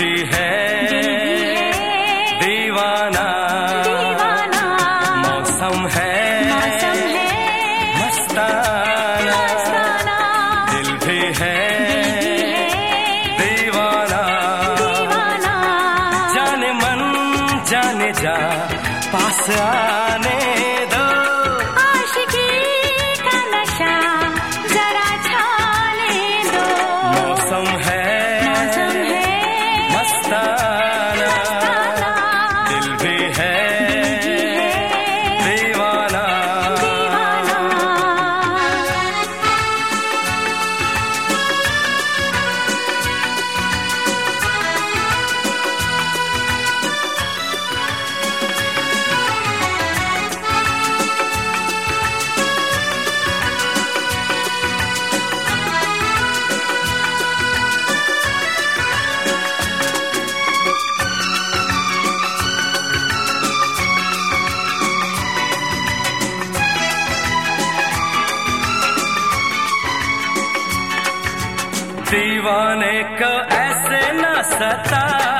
भी है। दीवाना। मौसम है। दिल भी है। दीवाना। जाने जा। पास आने। दीवाने को ऐसे न सता।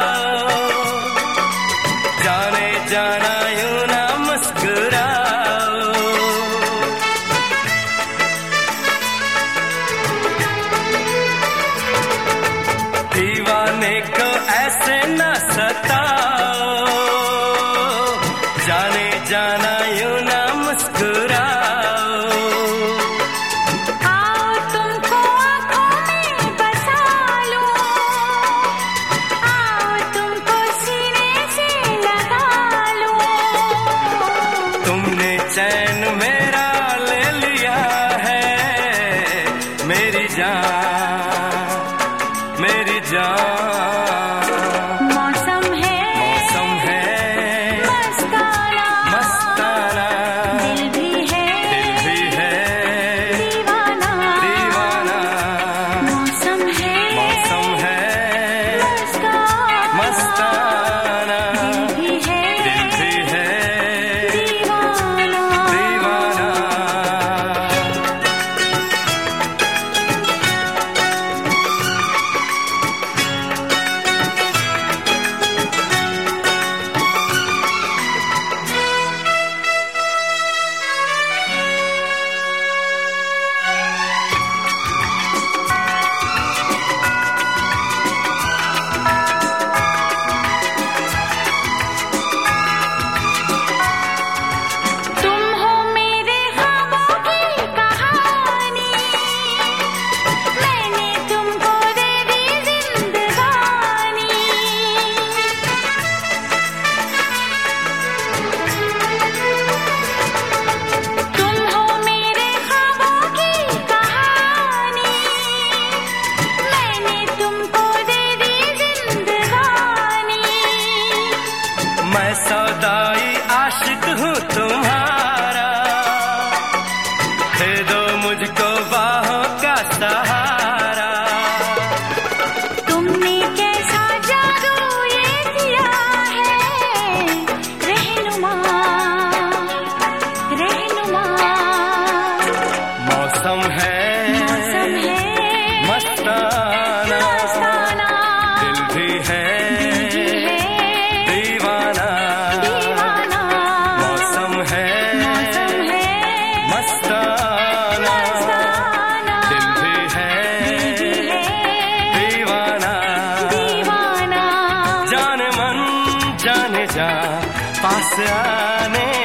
आशिक हूँ तो आजा पास आने